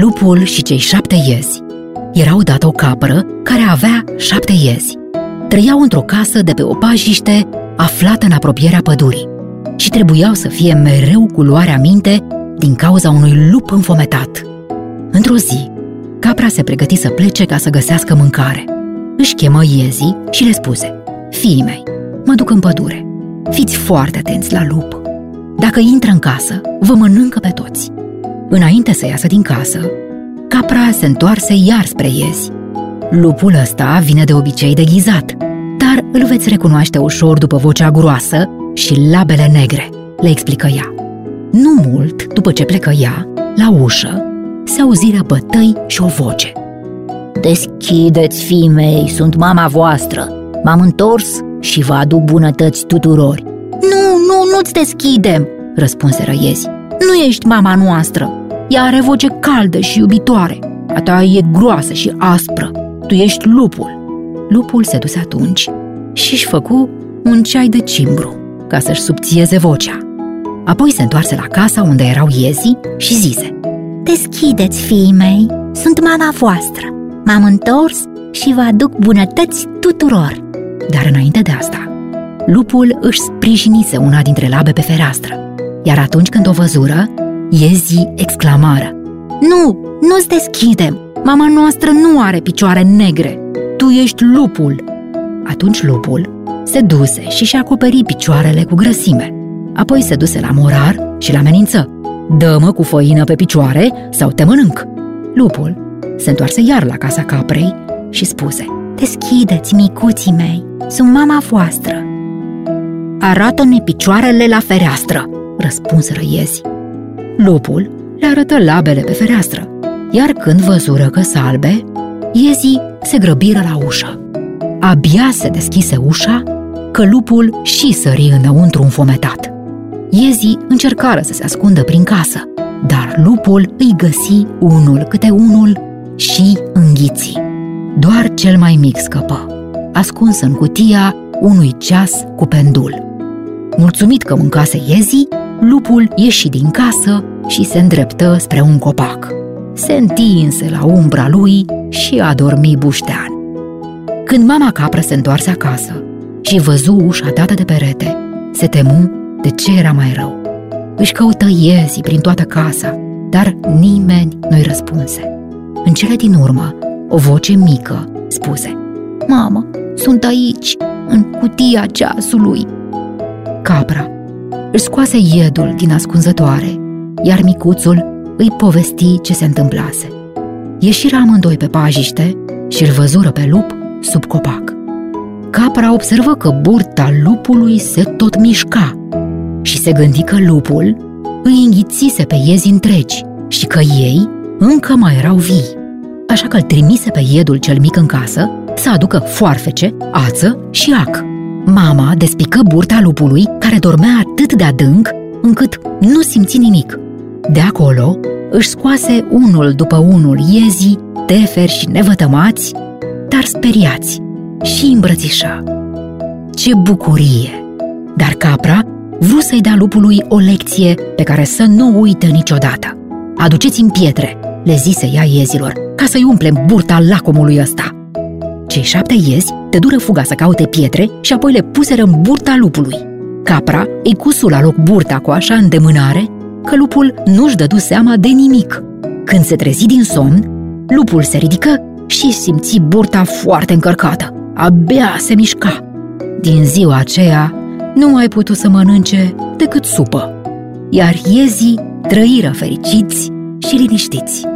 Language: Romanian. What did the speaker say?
Lupul și cei șapte iezi Era odată o capră care avea șapte iezi. Trăiau într-o casă de pe o pajiște aflată în apropierea pădurii și trebuiau să fie mereu cu luarea minte din cauza unui lup înfometat. Într-o zi, capra se pregăti să plece ca să găsească mâncare. Își chemă iezii și le spuse Fiii mei, mă duc în pădure. Fiți foarte atenți la lup. Dacă intră în casă, vă mănâncă pe toți. Înainte să iasă din casă, capra se întoarse iar spre iezi. Lupul ăsta vine de obicei deghizat, dar îl veți recunoaște ușor după vocea groasă și labele negre, le explică ea. Nu mult după ce plecă ea, la ușă, se auziră bătăi și o voce. Deschideți, fii mei, sunt mama voastră. M-am întors și vă aduc bunătăți tuturor. Nu, nu, nu-ți deschidem, răspunse răiezi. Nu ești mama noastră. Ea are voce caldă și iubitoare. A ta e groasă și aspră. Tu ești lupul. Lupul se duse atunci și își făcu un ceai de cimbru ca să-și subțieze vocea. Apoi se întoarse la casa unde erau iezii și zise Deschideți, fiii mei, sunt mama voastră. M-am întors și vă aduc bunătăți tuturor. Dar înainte de asta, lupul își sprijinise una dintre labe pe fereastră, iar atunci când o văzură, iezii exclamară Nu, nu-ți deschidem! Mama noastră nu are picioare negre! Tu ești lupul! Atunci lupul se duse și și acoperi picioarele cu grăsime. Apoi se duse la morar și la amenință. Dă-mă cu făină pe picioare sau te mănânc. Lupul se întoarse iar la casa caprei și spuse Deschideți, micuții mei, sunt mama voastră. Arată-ne picioarele la fereastră, răspunseră iezi. Lupul le arătă labele pe fereastră, iar când văzură că salbe, iezii se grăbiră la ușă. Abia se deschise ușa, că lupul și sări înăuntru înfometat. Iezii încercară să se ascundă prin casă, dar lupul îi găsi unul câte unul și înghiți. Doar cel mai mic scăpă, ascuns în cutia unui ceas cu pendul. Mulțumit că mâncase iezii, lupul ieși din casă și se îndreptă spre un copac. Se întinse la umbra lui și a dormit buștean. Când mama capră se întoarse acasă și văzu ușa dată de perete, se temu de ce era mai rău. Își căută iezii prin toată casa, dar nimeni nu-i răspunse. În cele din urmă, o voce mică spuse Mamă, sunt aici, în cutia ceasului. Capra își scoase iedul din ascunzătoare, iar micuțul îi povesti ce se întâmplase. Ieșirea amândoi pe pajiște și îl văzură pe lup sub copac. Capra observă că burta lupului se tot mișca și se gândi că lupul îi înghițise pe iezi întregi și că ei încă mai erau vii. Așa că îl trimise pe iedul cel mic în casă să aducă foarfece, ață și ac. Mama despică burta lupului, care dormea atât de adânc încât nu simți nimic. De acolo își scoase unul după unul iezii, teferi și nevătămați dar speriați și îmbrățișa. Ce bucurie! Dar capra vrut să-i dea lupului o lecție pe care să nu uită niciodată. Aduceți-mi pietre, le zise ea iezilor, ca să-i umplem burta lacomului ăsta. Cei șapte iezi te dură fuga să caute pietre și apoi le puseră în burta lupului. Capra îi cusu la loc burta cu așa îndemânare că lupul nu-și dădu seama de nimic. Când se trezi din somn, lupul se ridică și simți burta foarte încărcată. Abia se mișca. Din ziua aceea, nu mai putut să mănânce decât supă, iar iezii trăiră fericiți și liniștiți.